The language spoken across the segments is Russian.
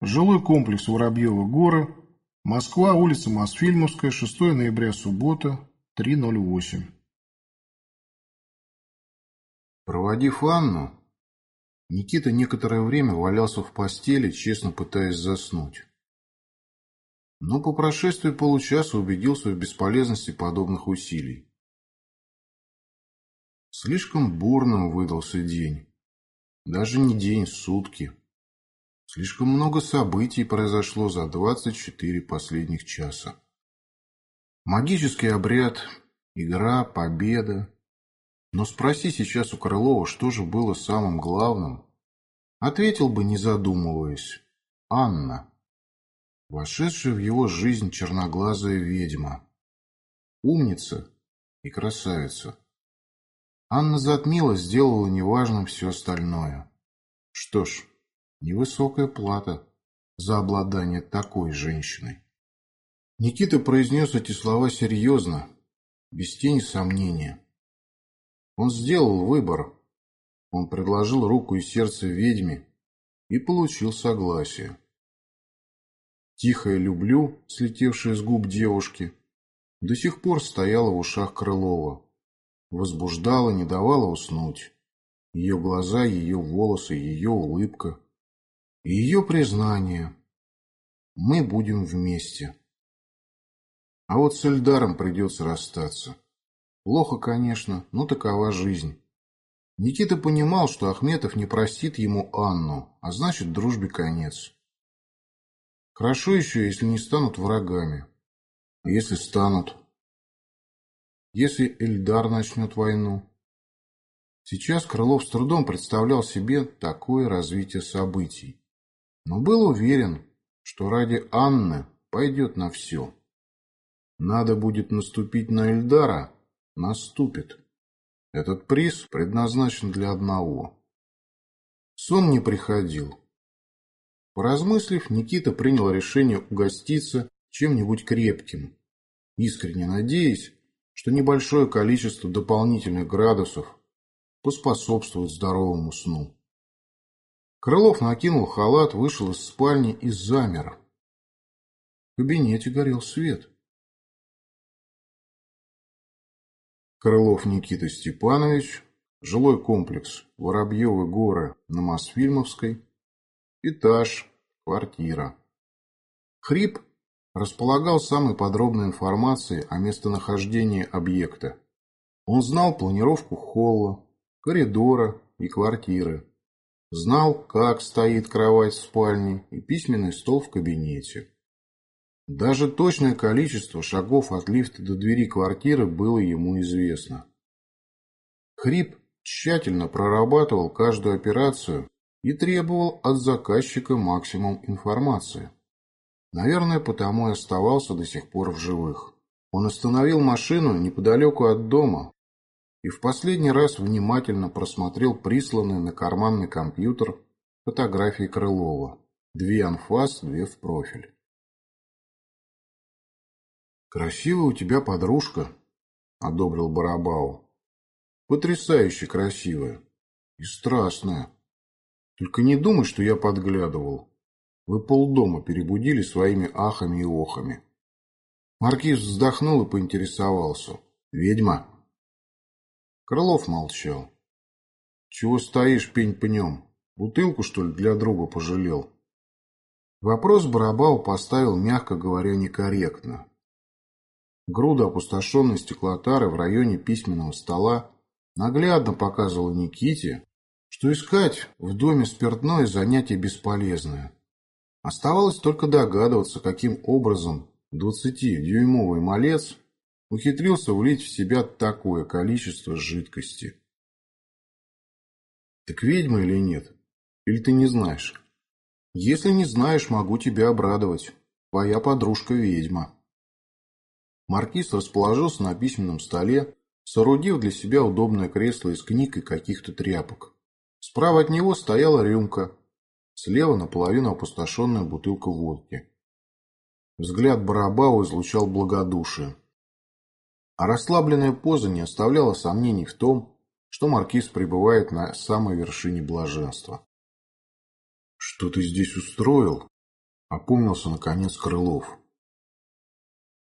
жилой комплекс Воробьевы горы, Москва, улица Мосфильмовская, 6 ноября, суббота, 3.08. Проводив Анну, Никита некоторое время валялся в постели, честно пытаясь заснуть. Но по прошествии получаса убедился в бесполезности подобных усилий. Слишком бурным выдался день. Даже не день, сутки. Слишком много событий произошло за 24 последних часа. Магический обряд, игра, победа. Но спроси сейчас у Крылова, что же было самым главным, ответил бы, не задумываясь, Анна, вошедшая в его жизнь черноглазая ведьма, умница и красавица. Анна затмила, сделала неважным все остальное. Что ж, Невысокая плата за обладание такой женщиной. Никита произнес эти слова серьезно, без тени сомнения. Он сделал выбор. Он предложил руку и сердце ведьме и получил согласие. Тихое «люблю», слетевшее с губ девушки, до сих пор стояло в ушах Крылова. Возбуждало, не давало уснуть. Ее глаза, ее волосы, ее улыбка – ее признание. Мы будем вместе. А вот с Эльдаром придется расстаться. Плохо, конечно, но такова жизнь. Никита понимал, что Ахметов не простит ему Анну, а значит, дружбе конец. Хорошо еще, если не станут врагами. А если станут? Если Эльдар начнет войну? Сейчас Крылов с трудом представлял себе такое развитие событий но был уверен, что ради Анны пойдет на все. Надо будет наступить на Эльдара, наступит. Этот приз предназначен для одного. Сон не приходил. Поразмыслив, Никита принял решение угоститься чем-нибудь крепким, искренне надеясь, что небольшое количество дополнительных градусов поспособствует здоровому сну. Крылов накинул халат, вышел из спальни и замер. В кабинете горел свет. Крылов Никита Степанович, жилой комплекс Воробьевы горы на Мосфильмовской, этаж, квартира. Хрип располагал самой подробной информацией о местонахождении объекта. Он знал планировку холла, коридора и квартиры. Знал, как стоит кровать в спальне и письменный стол в кабинете. Даже точное количество шагов от лифта до двери квартиры было ему известно. Хрип тщательно прорабатывал каждую операцию и требовал от заказчика максимум информации. Наверное, потому и оставался до сих пор в живых. Он остановил машину неподалеку от дома, и в последний раз внимательно просмотрел присланные на карманный компьютер фотографии Крылова. Две анфас, две в профиль. «Красивая у тебя подружка», — одобрил Барабау. «Потрясающе красивая и страстная. Только не думай, что я подглядывал. Вы полдома перебудили своими ахами и охами». Маркиз вздохнул и поинтересовался. «Ведьма?» Крылов молчал. «Чего стоишь, пень пнем? Бутылку, что ли, для друга пожалел?» Вопрос Барабау поставил, мягко говоря, некорректно. Груда опустошенной стеклотары в районе письменного стола наглядно показывала Никите, что искать в доме спиртное занятие бесполезное. Оставалось только догадываться, каким образом двадцатидюймовый малец ухитрился влить в себя такое количество жидкости. Так ведьма или нет? Или ты не знаешь? Если не знаешь, могу тебя обрадовать. Твоя подружка ведьма. Маркиз расположился на письменном столе, соорудив для себя удобное кресло из книг и каких-то тряпок. Справа от него стояла рюмка, слева наполовину опустошенная бутылка водки. Взгляд Барабау излучал благодушие. А расслабленная поза не оставляла сомнений в том, что маркиз пребывает на самой вершине блаженства. «Что ты здесь устроил?» Опомнился, наконец, Крылов.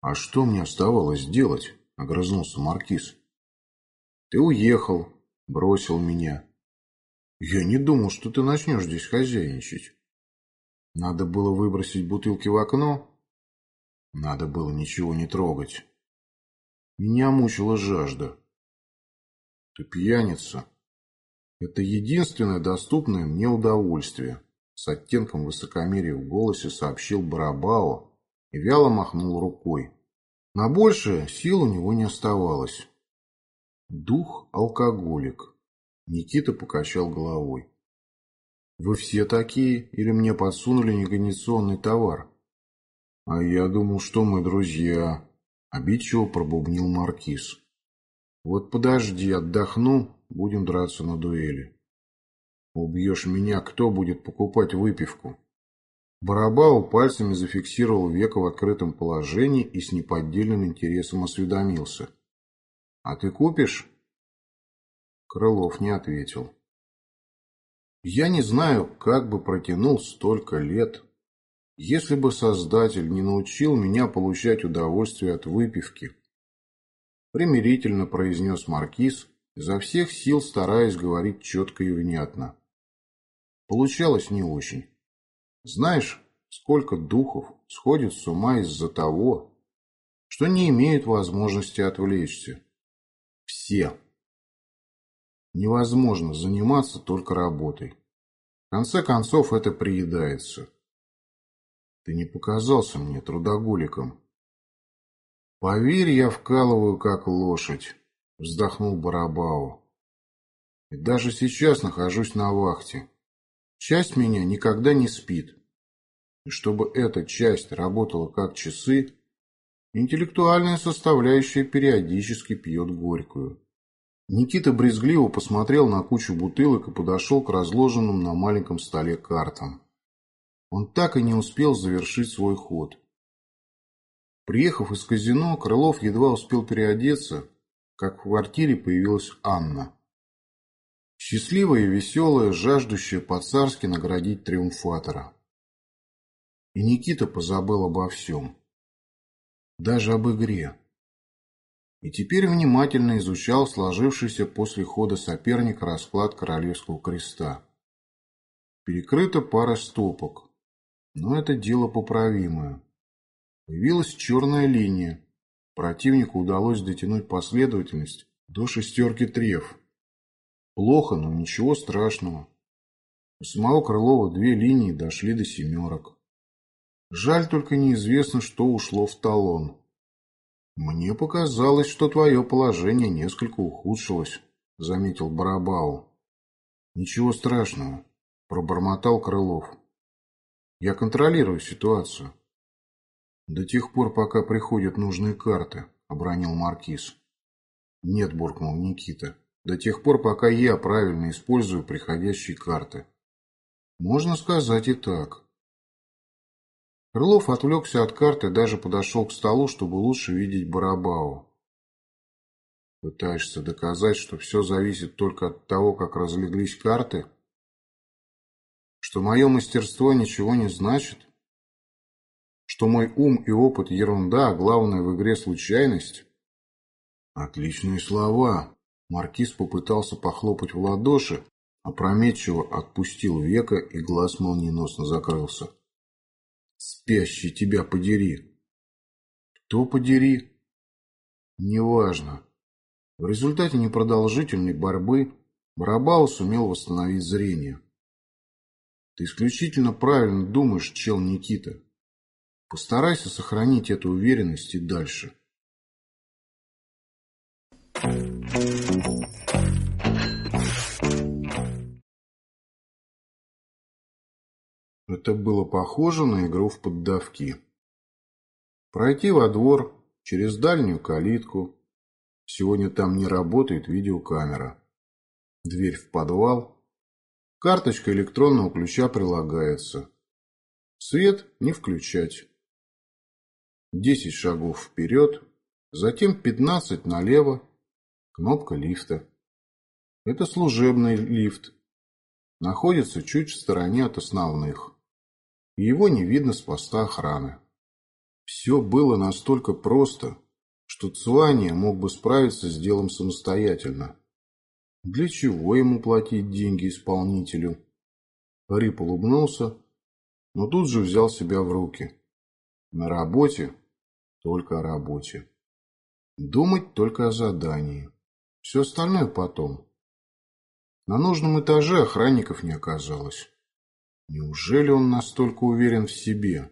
«А что мне оставалось делать?» — огрызнулся Маркиз. «Ты уехал, бросил меня. Я не думал, что ты начнешь здесь хозяйничать. Надо было выбросить бутылки в окно. Надо было ничего не трогать. Меня мучила жажда. Ты пьяница. Это единственное доступное мне удовольствие. С оттенком высокомерия в голосе сообщил Барабао и вяло махнул рукой. На большее сил у него не оставалось. Дух алкоголик. Никита покачал головой. Вы все такие или мне подсунули некондиционный товар? А я думал, что мы друзья. Обидчиво пробубнил Маркиз. Вот подожди, отдохну, будем драться на дуэли. Убьешь меня, кто будет покупать выпивку? Барабау пальцами зафиксировал веко в открытом положении и с неподдельным интересом осведомился. «А ты купишь?» Крылов не ответил. «Я не знаю, как бы протянул столько лет, если бы Создатель не научил меня получать удовольствие от выпивки». Примирительно произнес Маркиз, изо всех сил стараясь говорить четко и внятно. Получалось не очень. Знаешь, сколько духов сходит с ума из-за того, что не имеют возможности отвлечься. Все. Невозможно заниматься только работой. В конце концов, это приедается. Ты не показался мне трудоголиком. Поверь, я вкалываю, как лошадь, вздохнул Барабау. И даже сейчас нахожусь на вахте. Часть меня никогда не спит. И чтобы эта часть работала как часы, интеллектуальная составляющая периодически пьет горькую. Никита брезгливо посмотрел на кучу бутылок и подошел к разложенным на маленьком столе картам. Он так и не успел завершить свой ход. Приехав из казино, Крылов едва успел переодеться, как в квартире появилась Анна. Счастливая и веселая, жаждущая по-царски наградить триумфатора. И Никита позабыл обо всем. Даже об игре. И теперь внимательно изучал сложившийся после хода соперника расклад Королевского креста. Перекрыта пара стопок, но это дело поправимое. Появилась черная линия. Противнику удалось дотянуть последовательность до шестерки треф. Плохо, но ничего страшного. У самого Крылова две линии дошли до семерок. Жаль только неизвестно, что ушло в талон. «Мне показалось, что твое положение несколько ухудшилось», — заметил Барабау. «Ничего страшного», — пробормотал Крылов. «Я контролирую ситуацию». «До тех пор, пока приходят нужные карты», — обронил Маркиз. «Нет», — буркнул Никита до тех пор, пока я правильно использую приходящие карты. Можно сказать и так. Крылов отвлекся от карты и даже подошел к столу, чтобы лучше видеть Барабау. Пытаешься доказать, что все зависит только от того, как разлеглись карты? Что мое мастерство ничего не значит? Что мой ум и опыт ерунда, а главное в игре случайность? Отличные слова, Маркиз попытался похлопать в ладоши, опрометчиво отпустил века и глаз молниеносно закрылся. «Спящий тебя подери!» «Кто подери?» «Неважно». В результате непродолжительной борьбы Барабау сумел восстановить зрение. «Ты исключительно правильно думаешь, чел Никита. Постарайся сохранить эту уверенность и дальше». Это было похоже на игру в поддавки. Пройти во двор через дальнюю калитку. Сегодня там не работает видеокамера. Дверь в подвал. Карточка электронного ключа прилагается. Свет не включать. Десять шагов вперед, затем пятнадцать налево. Кнопка лифта. Это служебный лифт. Находится чуть в стороне от основных. его не видно с поста охраны. Все было настолько просто, что Цуания мог бы справиться с делом самостоятельно. Для чего ему платить деньги исполнителю? Рип улыбнулся, но тут же взял себя в руки. На работе только о работе. Думать только о задании. Все остальное потом. На нужном этаже охранников не оказалось. Неужели он настолько уверен в себе?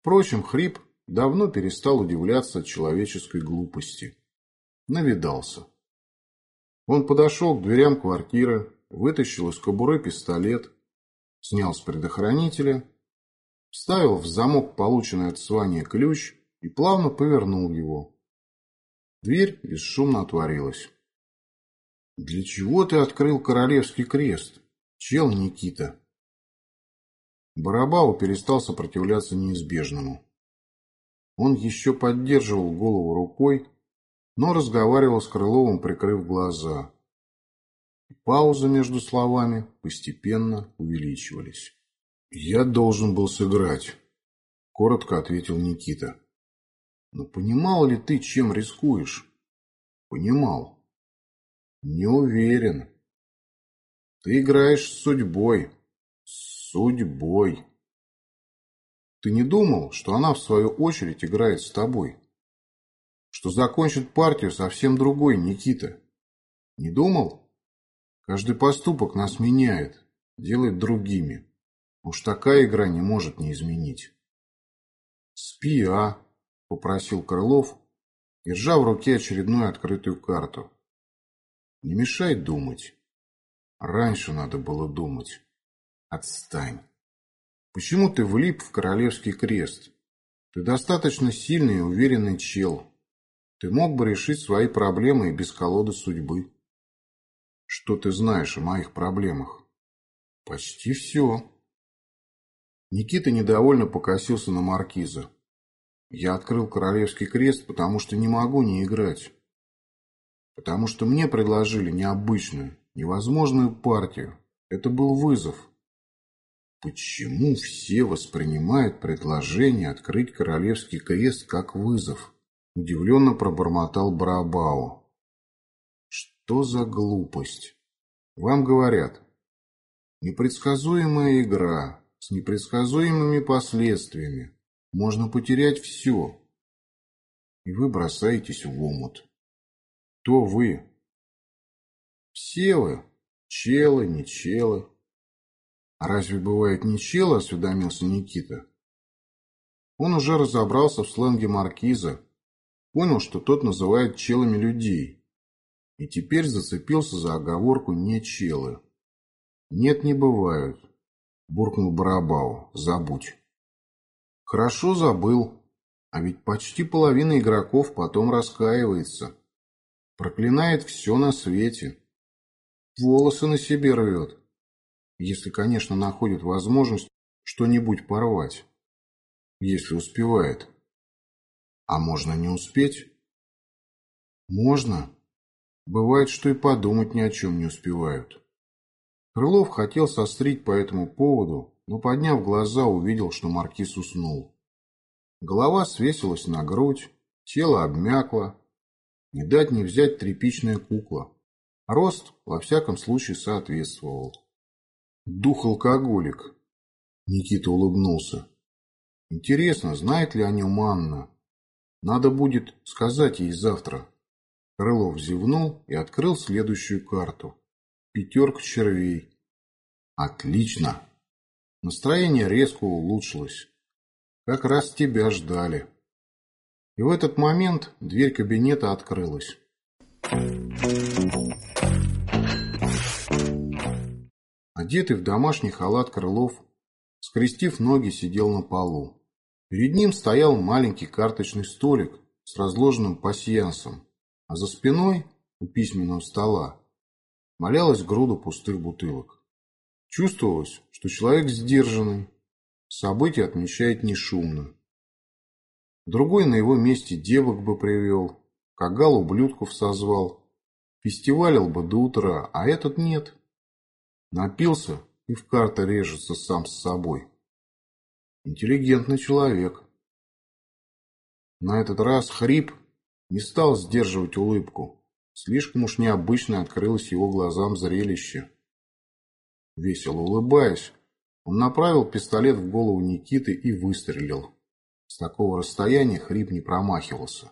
Впрочем, Хрип давно перестал удивляться человеческой глупости. Навидался. Он подошел к дверям квартиры, вытащил из кобуры пистолет, снял с предохранителя, вставил в замок полученный от Свания ключ и плавно повернул его. Дверь бесшумно отворилась. «Для чего ты открыл королевский крест, чел Никита?» Барабау перестал сопротивляться неизбежному. Он еще поддерживал голову рукой, но разговаривал с Крыловым, прикрыв глаза. Паузы между словами постепенно увеличивались. «Я должен был сыграть», — коротко ответил Никита. «Но понимал ли ты, чем рискуешь?» «Понимал». «Не уверен». «Ты играешь с судьбой». «С судьбой». «Ты не думал, что она, в свою очередь, играет с тобой?» «Что закончит партию совсем другой, Никита?» «Не думал?» «Каждый поступок нас меняет, делает другими». Уж такая игра не может не изменить. «Спи, а!» – попросил Крылов, держа в руке очередную открытую карту. «Не мешай думать. Раньше надо было думать. Отстань. Почему ты влип в королевский крест? Ты достаточно сильный и уверенный чел. Ты мог бы решить свои проблемы и без колоды судьбы. Что ты знаешь о моих проблемах? Почти все. Никита недовольно покосился на маркиза. Я открыл королевский крест, потому что не могу не играть. Потому что мне предложили необычную, невозможную партию. Это был вызов. Почему все воспринимают предложение открыть королевский крест как вызов? Удивленно пробормотал Барабао. Что за глупость? Вам говорят, непредсказуемая игра, с непредсказуемыми последствиями. Можно потерять все. И вы бросаетесь в омут. Кто вы? Все вы. Челы, не челы. А разве бывает не челы, осведомился Никита. Он уже разобрался в сленге маркиза, понял, что тот называет челами людей, и теперь зацепился за оговорку «не челы». Нет, не бывают. — буркнул Барабау. «Забудь». «Хорошо забыл. А ведь почти половина игроков потом раскаивается. Проклинает все на свете. Волосы на себе рвет. Если, конечно, находит возможность что-нибудь порвать. Если успевает. А можно не успеть? Можно. Бывает, что и подумать ни о чем не успевают. Крылов хотел сострить по этому поводу, но, подняв глаза, увидел, что маркиз уснул. Голова свесилась на грудь, тело обмякло. Не дать не взять тряпичная кукла. Рост, во всяком случае, соответствовал. Дух алкоголик. Никита улыбнулся. Интересно, знает ли о нем Анна? Надо будет сказать ей завтра. Крылов зевнул и открыл следующую карту. Пятерка червей. Отлично. Настроение резко улучшилось. Как раз тебя ждали. И в этот момент дверь кабинета открылась. Одетый в домашний халат Крылов, скрестив ноги, сидел на полу. Перед ним стоял маленький карточный столик с разложенным пасьянсом, а за спиной, у письменного стола, валялась груда пустых бутылок. Чувствовалось, что человек сдержанный, события отмечает не шумно. Другой на его месте девок бы привел, кагал ублюдков созвал, фестивалил бы до утра, а этот нет. Напился и в карты режется сам с собой. Интеллигентный человек. На этот раз хрип не стал сдерживать улыбку. Слишком уж необычно открылось его глазам зрелище. Весело улыбаясь, он направил пистолет в голову Никиты и выстрелил. С такого расстояния хрип не промахивался.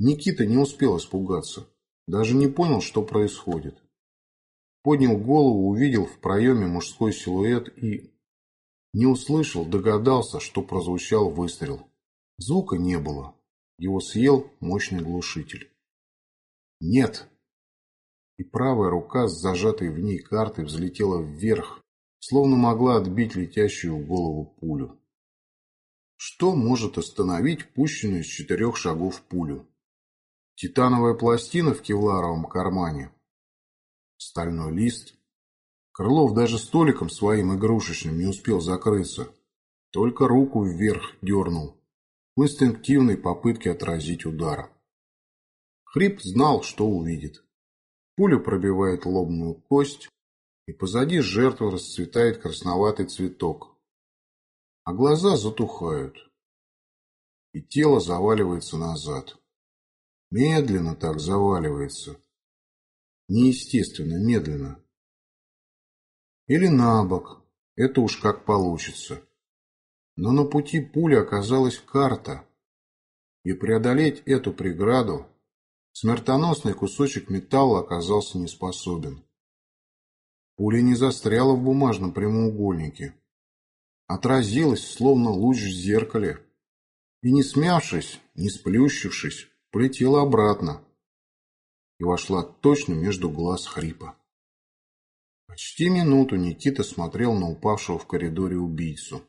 Никита не успел испугаться, даже не понял, что происходит. Поднял голову, увидел в проеме мужской силуэт и... Не услышал, догадался, что прозвучал выстрел. Звука не было. Его съел мощный глушитель. Нет. И правая рука с зажатой в ней картой взлетела вверх, словно могла отбить летящую в голову пулю. Что может остановить пущенную с четырех шагов пулю? Титановая пластина в кевларовом кармане? Стальной лист? Крылов даже столиком своим игрушечным не успел закрыться. Только руку вверх дернул в инстинктивной попытке отразить удар. Хрип знал, что увидит. Пуля пробивает лобную кость, и позади жертвы расцветает красноватый цветок. А глаза затухают, и тело заваливается назад. Медленно так заваливается. Неестественно, медленно. Или на бок, это уж как получится. Но на пути пули оказалась карта, и преодолеть эту преграду смертоносный кусочек металла оказался не способен. Пуля не застряла в бумажном прямоугольнике, отразилась, словно луч в зеркале, и, не смявшись, не сплющившись, полетела обратно и вошла точно между глаз хрипа. Почти минуту Никита смотрел на упавшего в коридоре убийцу.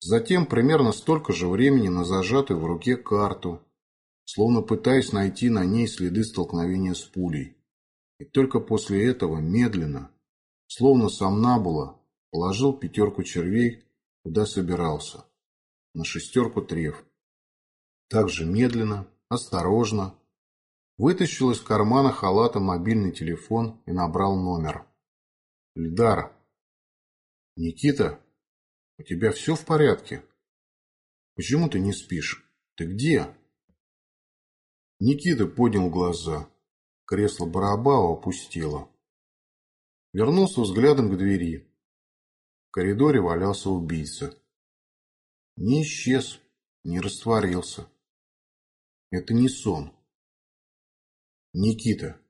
Затем примерно столько же времени на зажатую в руке карту, словно пытаясь найти на ней следы столкновения с пулей. И только после этого медленно, словно сам Набула, положил пятерку червей, куда собирался, на шестерку трев. Также медленно, осторожно, вытащил из кармана халата мобильный телефон и набрал номер. Льдар. Никита, у тебя все в порядке? Почему ты не спишь? Ты где? Никита поднял глаза. Кресло Барабао опустело. Вернулся взглядом к двери. В коридоре валялся убийца. Не исчез, не растворился. Это не сон. Никита,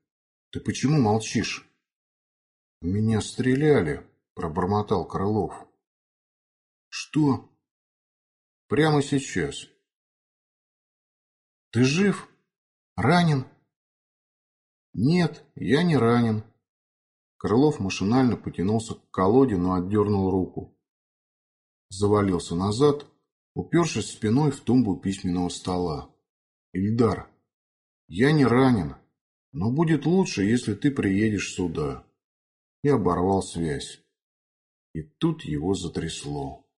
ты почему молчишь? Меня стреляли, пробормотал Крылов. Что? Прямо сейчас. Ты жив? Ранен? Нет, я не ранен. Крылов машинально потянулся к колоде, но отдернул руку. Завалился назад, упершись спиной в тумбу письменного стола. Ильдар, я не ранен, но будет лучше, если ты приедешь сюда. И оборвал связь. И тут его затрясло.